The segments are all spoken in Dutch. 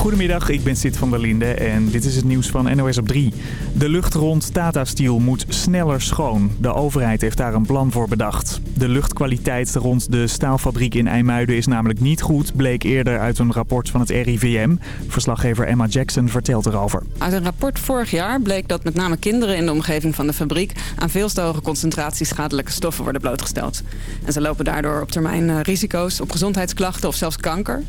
Goedemiddag, ik ben Sid van der Linde en dit is het nieuws van NOS op 3. De lucht rond Tata Steel moet sneller schoon. De overheid heeft daar een plan voor bedacht. De luchtkwaliteit rond de staalfabriek in IJmuiden is namelijk niet goed... bleek eerder uit een rapport van het RIVM. Verslaggever Emma Jackson vertelt erover. Uit een rapport vorig jaar bleek dat met name kinderen in de omgeving van de fabriek... aan veel te hoge concentraties schadelijke stoffen worden blootgesteld. En ze lopen daardoor op termijn eh, risico's op gezondheidsklachten of zelfs kanker.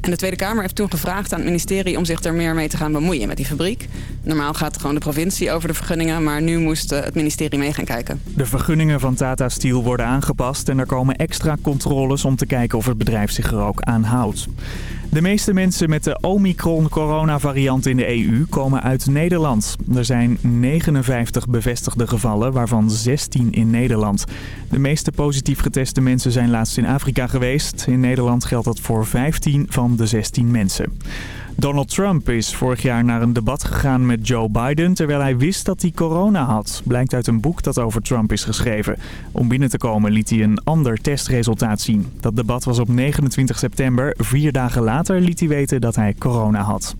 En de Tweede Kamer heeft toen gevraagd aan ministerie om zich er meer mee te gaan bemoeien met die fabriek. Normaal gaat gewoon de provincie over de vergunningen, maar nu moest eh, het ministerie mee gaan kijken. De vergunningen van Tata Steel worden aangepast en er komen extra controles om te kijken of het bedrijf zich er ook aan houdt. De meeste mensen met de Omicron-coronavariant in de EU komen uit Nederland. Er zijn 59 bevestigde gevallen, waarvan 16 in Nederland. De meeste positief geteste mensen zijn laatst in Afrika geweest. In Nederland geldt dat voor 15 van de 16 mensen. Donald Trump is vorig jaar naar een debat gegaan met Joe Biden... terwijl hij wist dat hij corona had. Blijkt uit een boek dat over Trump is geschreven. Om binnen te komen liet hij een ander testresultaat zien. Dat debat was op 29 september. Vier dagen later liet hij weten dat hij corona had.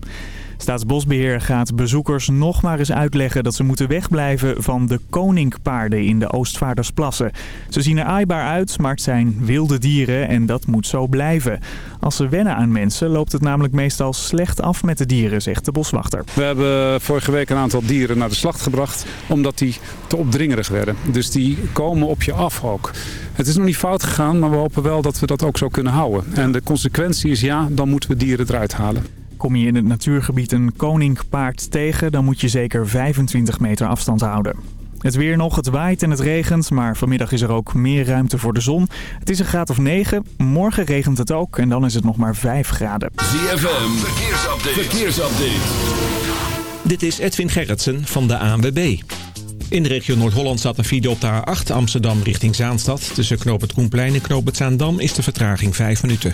Staatsbosbeheer gaat bezoekers nog maar eens uitleggen dat ze moeten wegblijven van de koninkpaarden in de Oostvaardersplassen. Ze zien er aaibaar uit, maar het zijn wilde dieren en dat moet zo blijven. Als ze wennen aan mensen loopt het namelijk meestal slecht af met de dieren, zegt de boswachter. We hebben vorige week een aantal dieren naar de slacht gebracht omdat die te opdringerig werden. Dus die komen op je af ook. Het is nog niet fout gegaan, maar we hopen wel dat we dat ook zo kunnen houden. En de consequentie is ja, dan moeten we dieren eruit halen. Kom je in het natuurgebied een koninkpaard tegen, dan moet je zeker 25 meter afstand houden. Het weer nog, het waait en het regent, maar vanmiddag is er ook meer ruimte voor de zon. Het is een graad of 9, morgen regent het ook en dan is het nog maar 5 graden. ZFM, verkeersupdate. verkeersupdate. Dit is Edwin Gerritsen van de ANWB. In de regio Noord-Holland staat een file op de A8 Amsterdam richting Zaanstad. Tussen Knoop het Koenplein en Knoop het Zaandam is de vertraging 5 minuten.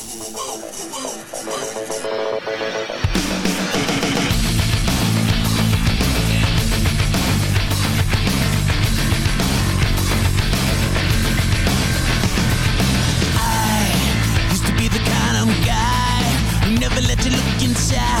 shine.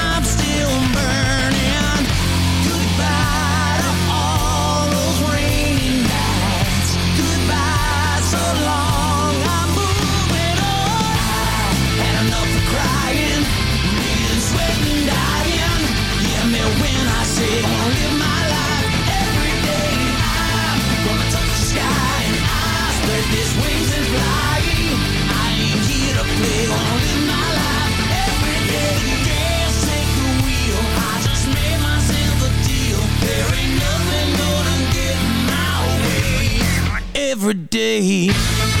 every day.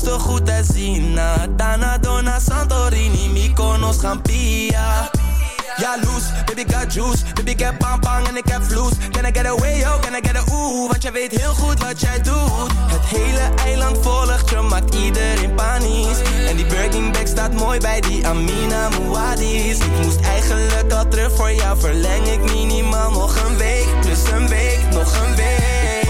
Ibiza Luister goed en zien. Na Dana, Dona, Santorini Mykonos, Gampia. Ja, loose, baby got juice. Baby, ik heb bang bang en ik heb vloes. Can I get away, yo, can I get a ooh? Want jij weet heel goed wat jij doet. Het hele eiland volgt je, maakt iedereen panisch. En die Birkin bag staat mooi bij die Amina Muadis Ik moest eigenlijk al terug voor jou Verleng ik minimaal nog een week. Plus een week, nog een week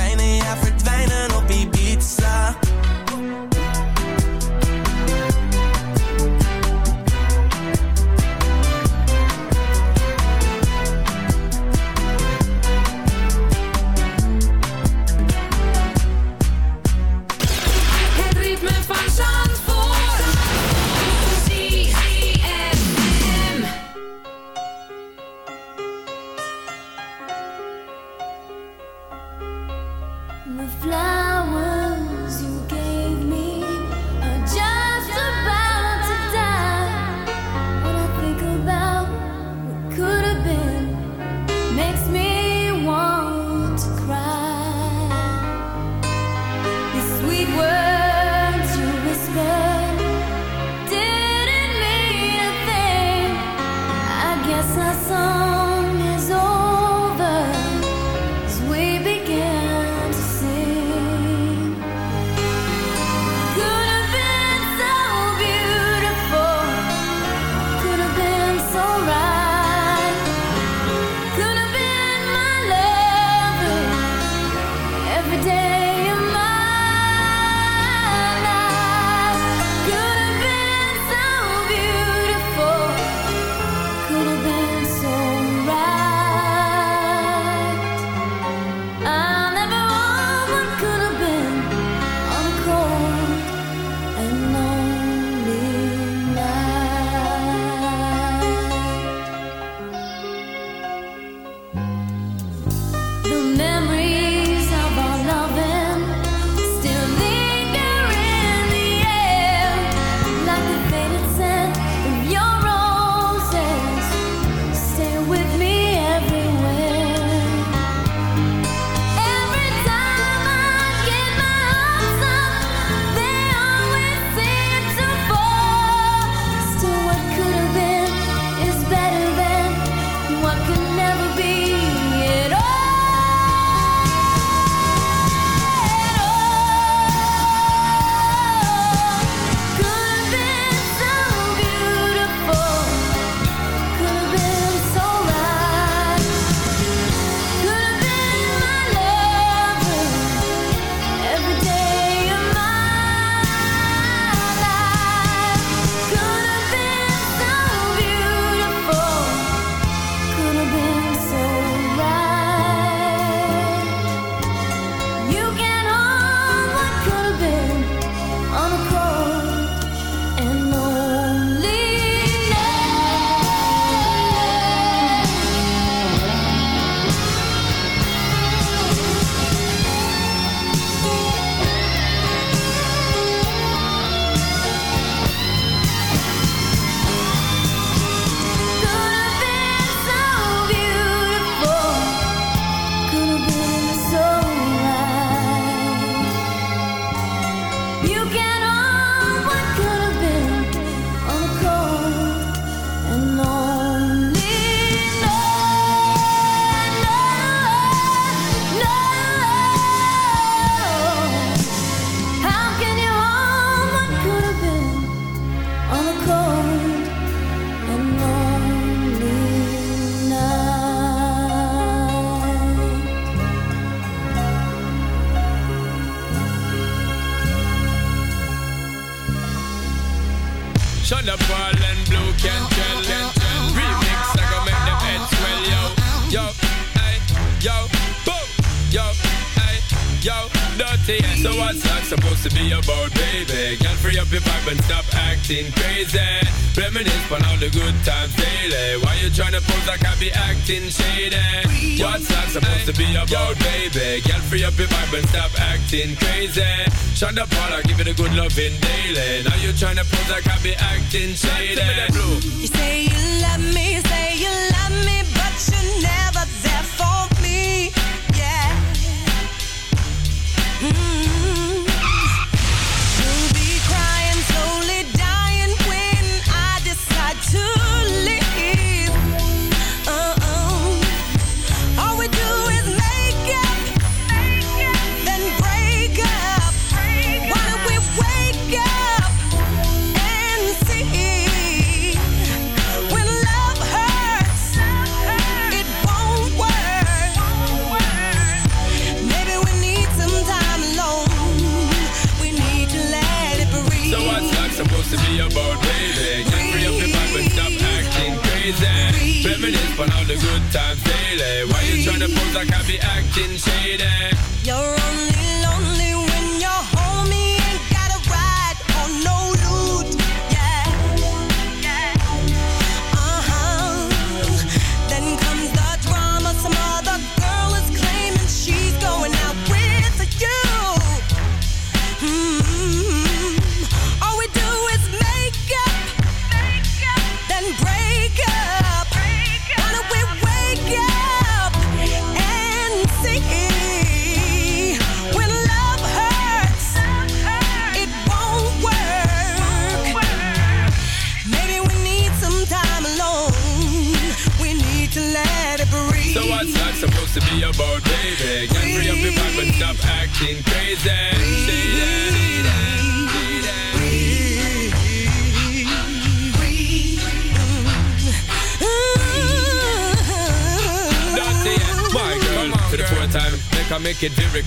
acting shady? What's that supposed to be about, baby? Girl, free up your vibe and stop acting crazy. Shonda Paul, I give it a good loving daily. Now you tryna pose like I be acting shady. You say you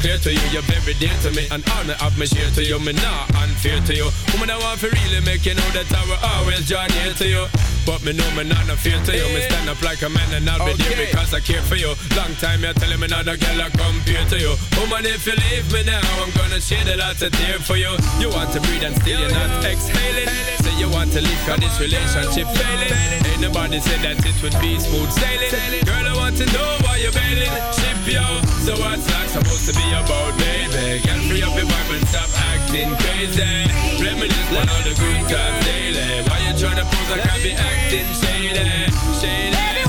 clear to you, you're very dear to me, and honor of me share to you, me not unfair to you. Woman, I want to really make you know that I will always join here to you. But me know me not no fear to you. Me stand up like a man and I'll be there because I care for you. Long time you're telling me not a girl I compare to you. Woman, if you leave me now, I'm gonna shed a lot of tear for you. You want to breathe and still you're not exhaling. Say you want to leave cause this relationship failing. Ain't nobody said that it would be smooth sailing. Girl, I want to know why you're bailing. Ship yo. So what's that supposed to be about, baby? Girl, free up your vibe and stop acting crazy. Reminisce on all the good times daily. Why you tryna pose like I be acting didn't say that, say that.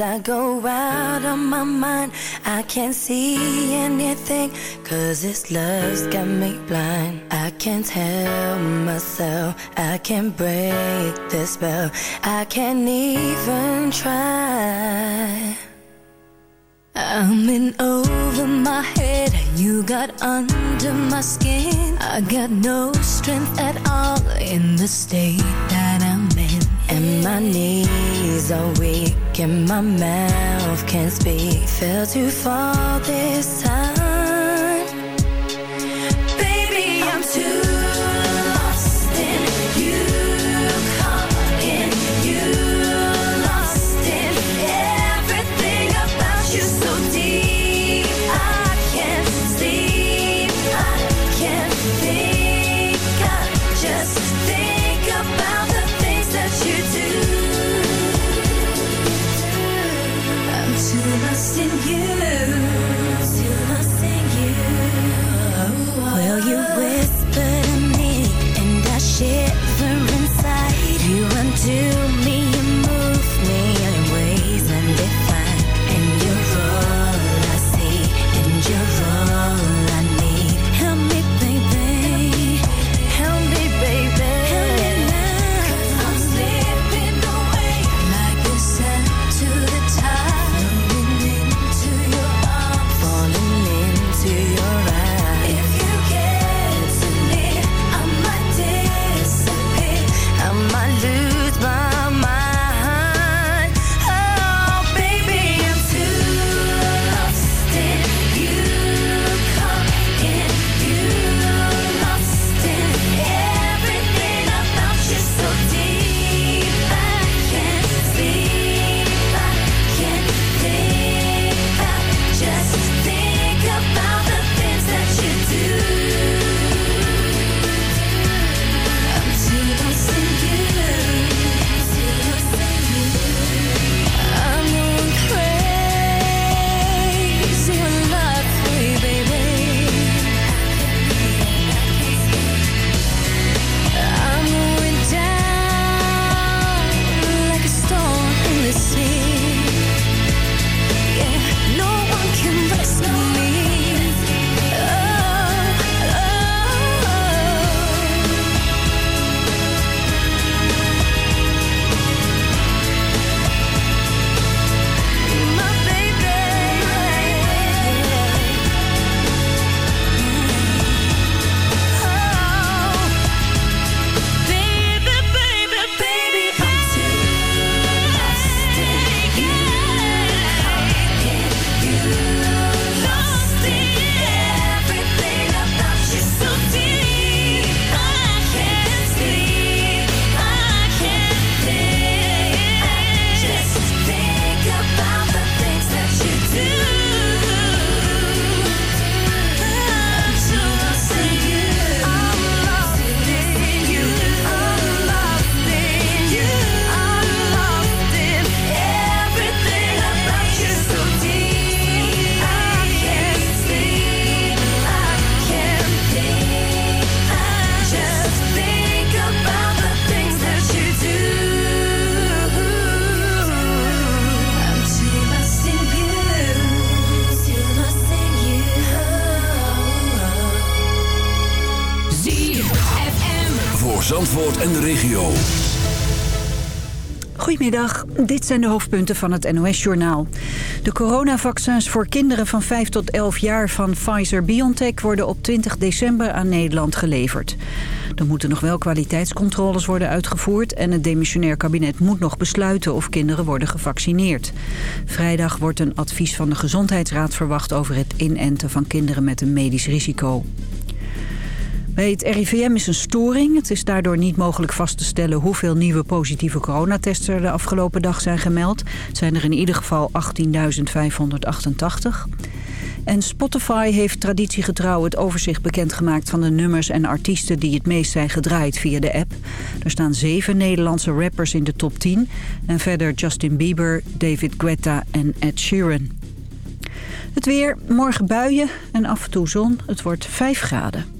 I go out of my mind. I can't see anything, cause this love's got me blind. I can't help myself, I can't break the spell, I can't even try. I'm in over my head, you got under my skin. I got no strength at all in the state that I'm in. And my knees are weak, and my mouth can't speak. Fell too far this time. Goedemiddag, dit zijn de hoofdpunten van het NOS-journaal. De coronavaccins voor kinderen van 5 tot 11 jaar van Pfizer-BioNTech... worden op 20 december aan Nederland geleverd. Er moeten nog wel kwaliteitscontroles worden uitgevoerd... en het demissionair kabinet moet nog besluiten of kinderen worden gevaccineerd. Vrijdag wordt een advies van de Gezondheidsraad verwacht... over het inenten van kinderen met een medisch risico. Het RIVM is een storing. Het is daardoor niet mogelijk vast te stellen hoeveel nieuwe positieve coronatests er de afgelopen dag zijn gemeld. Het zijn er in ieder geval 18.588. En Spotify heeft traditiegetrouw het overzicht bekendgemaakt van de nummers en artiesten die het meest zijn gedraaid via de app. Er staan zeven Nederlandse rappers in de top 10 en verder Justin Bieber, David Guetta en Ed Sheeran. Het weer, morgen buien en af en toe zon. Het wordt 5 graden.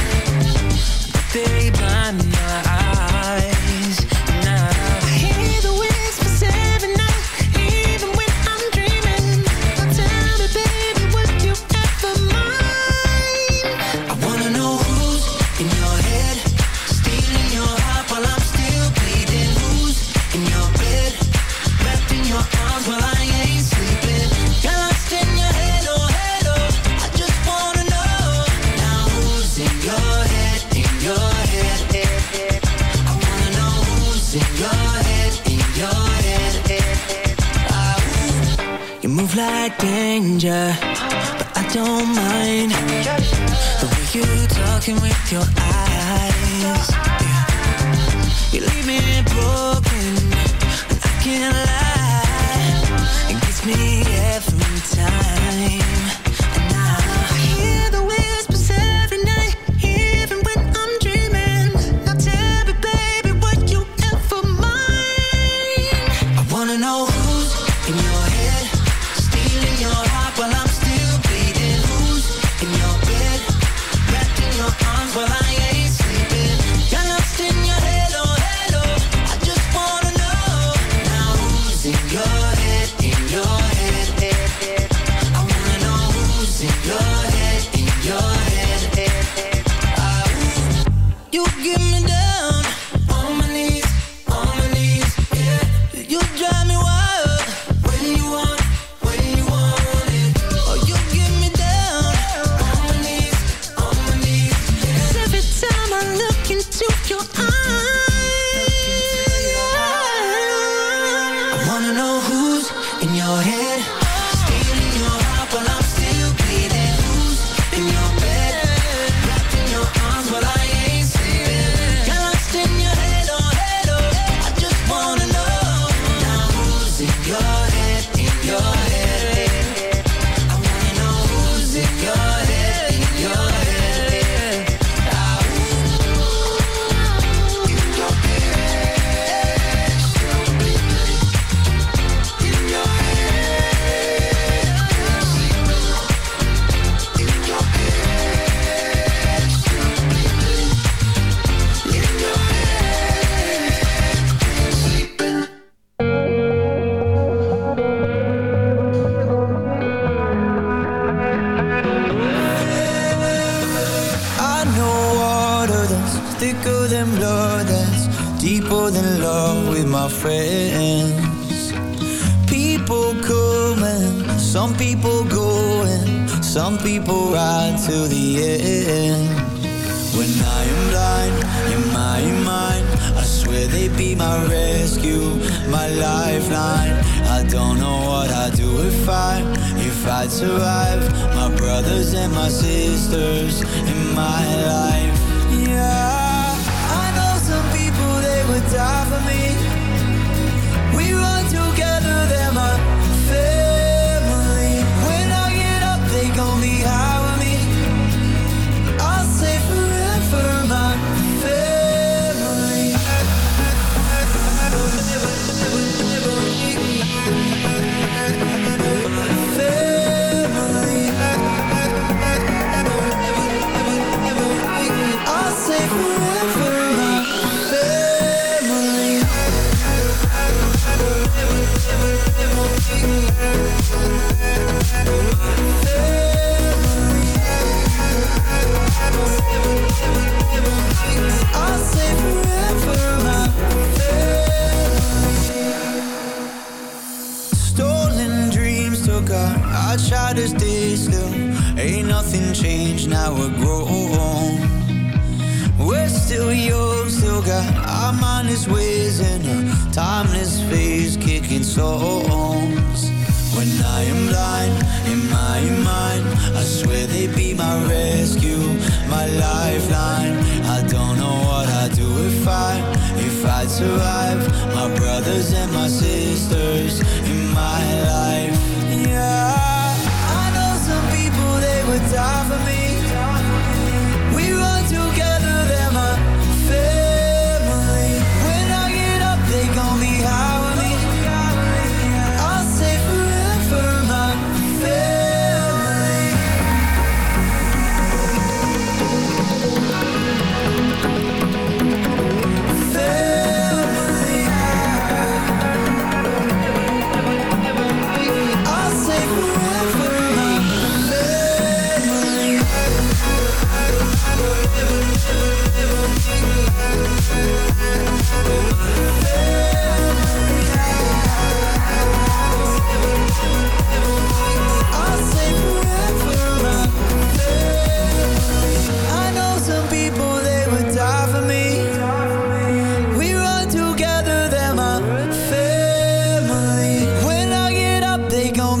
your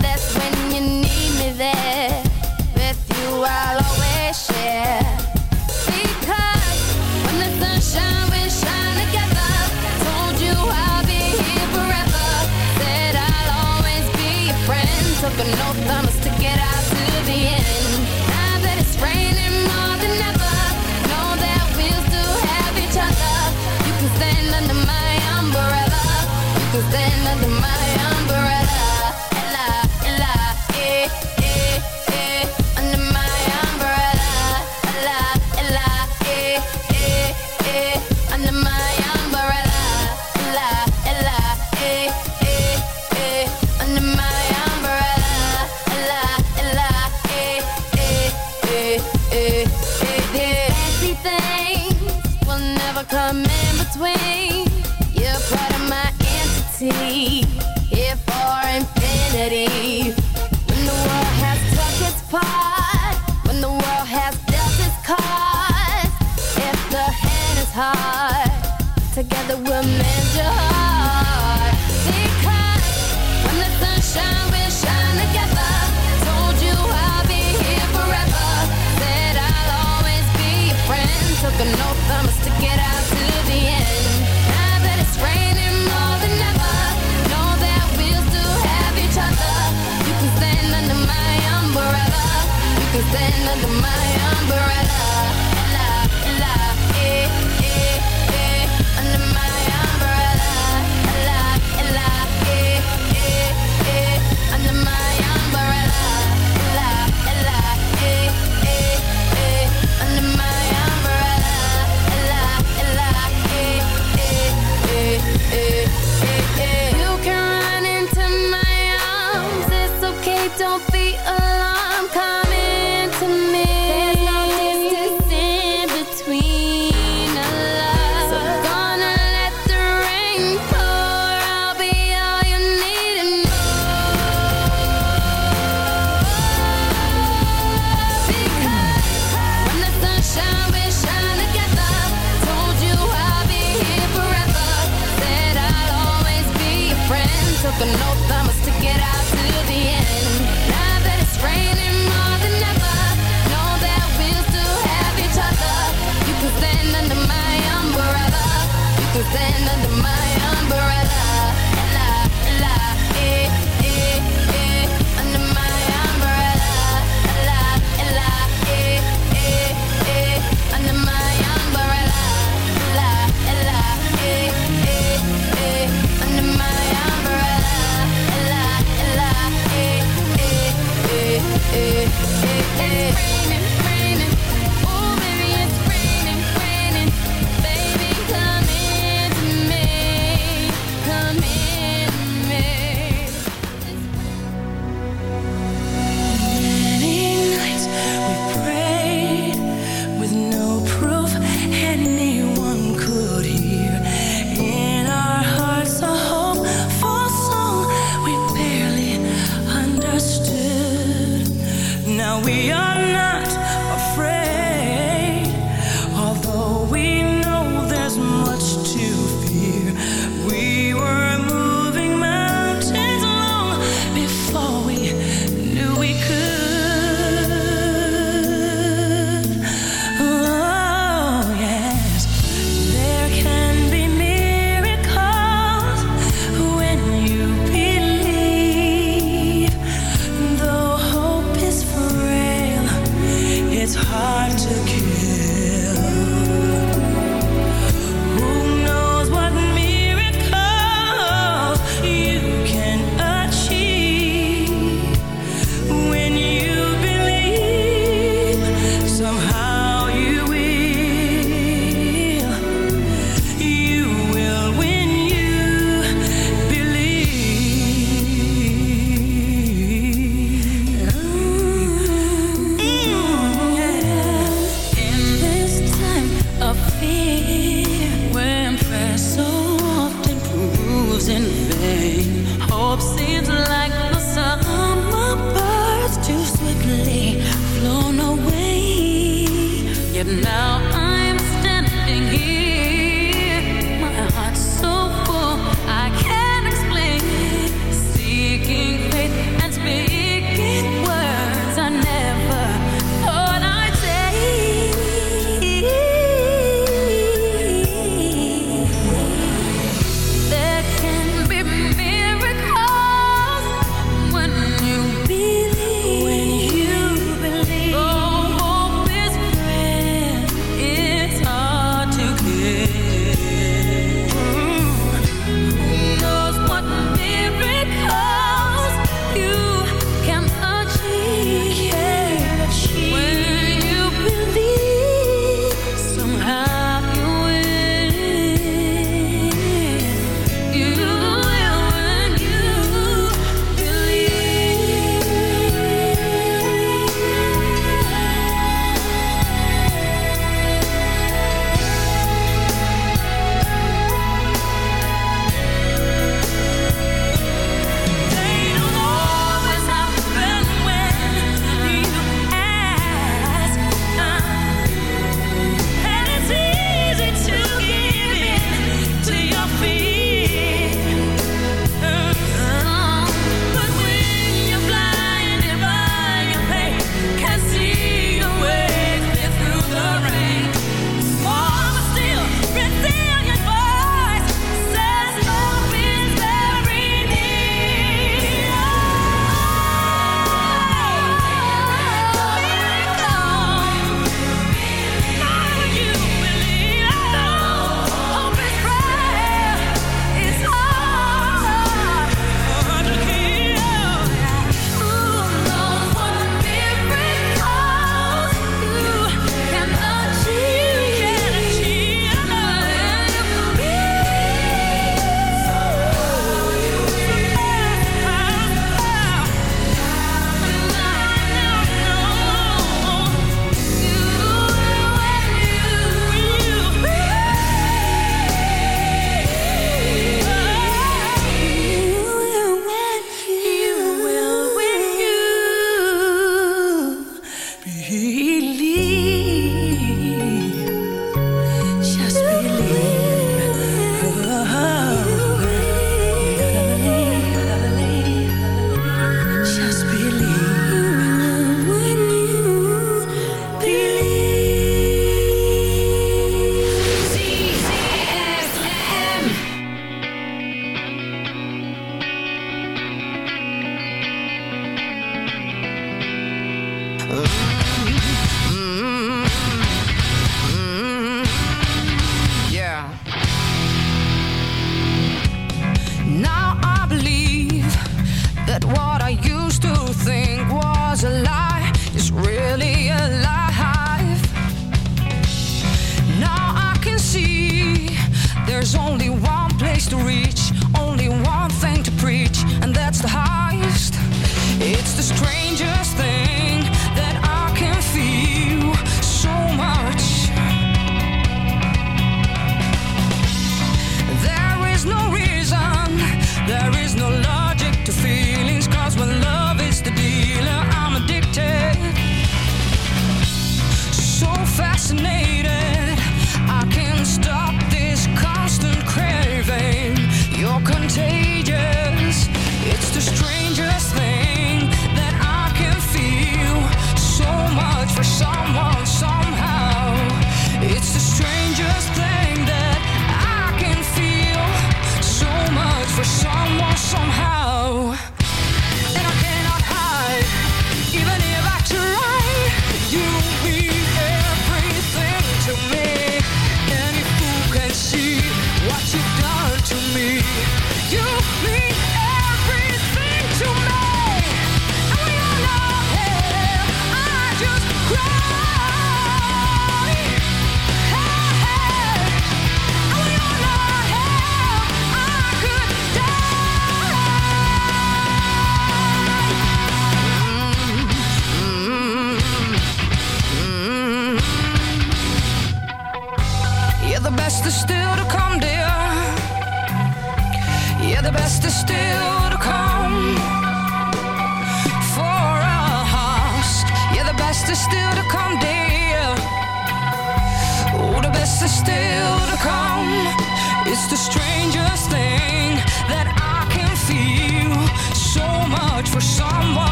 that's when you need me there. With you, I'll always share. Because when the sun shines, shine together. Told you I'll be here forever. Said I'll always be your friend. Now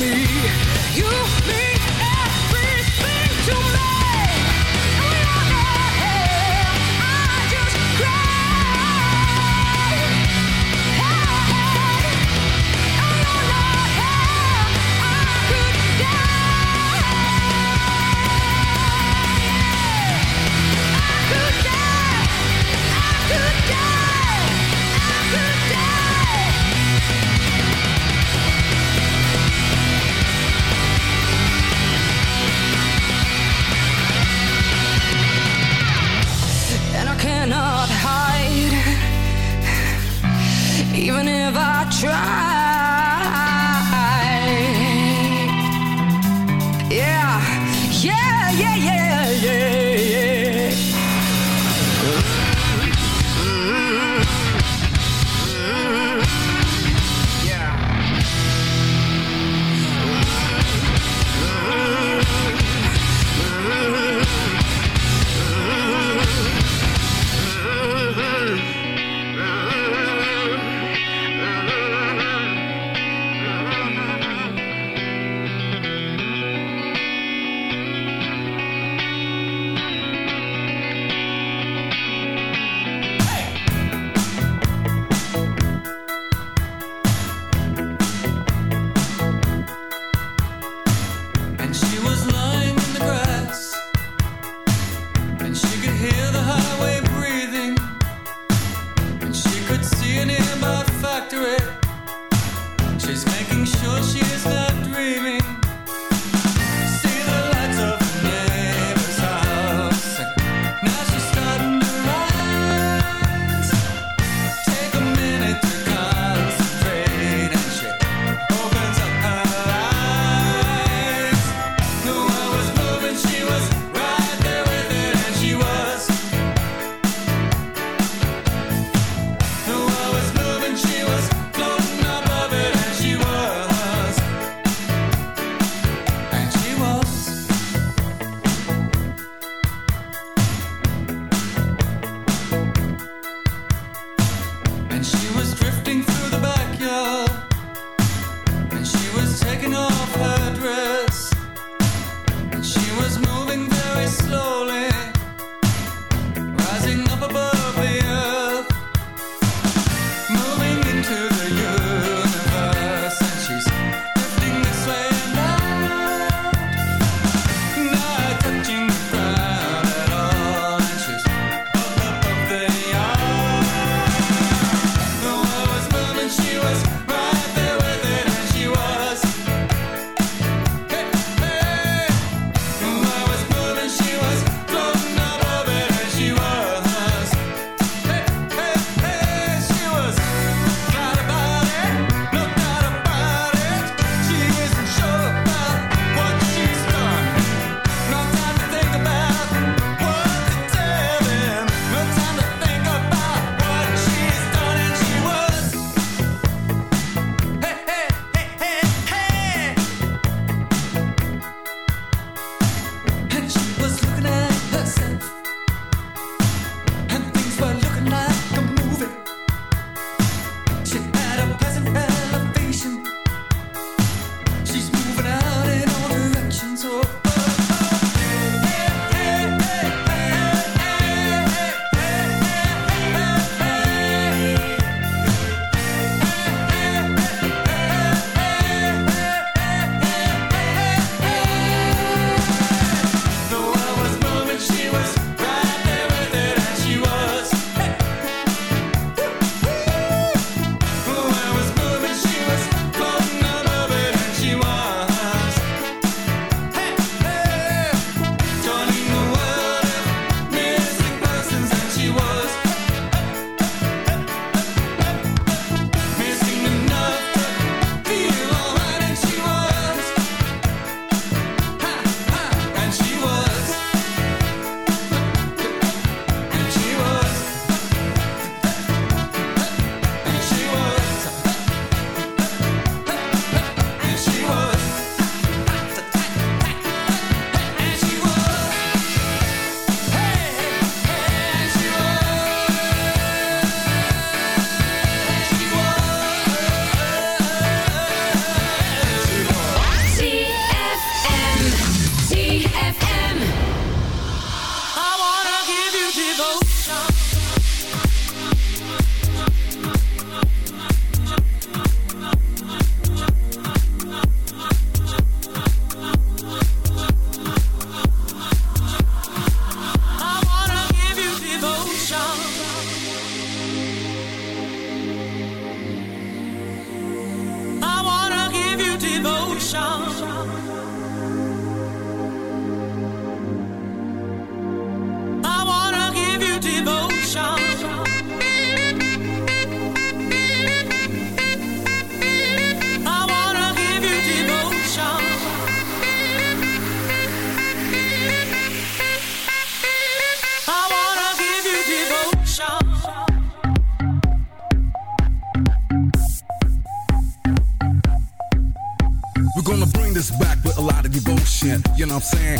me.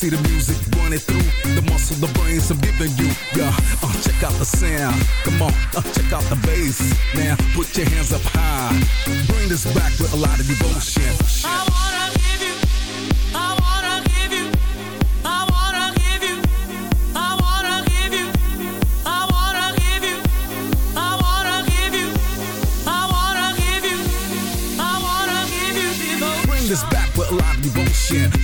Ecstasy, the music running through the muscle, the brains I'm giving you. Yeah, uh, check out the sound. Come on, uh, check out the bass. Now put your hands up high. Bring this back with a lot of devotion.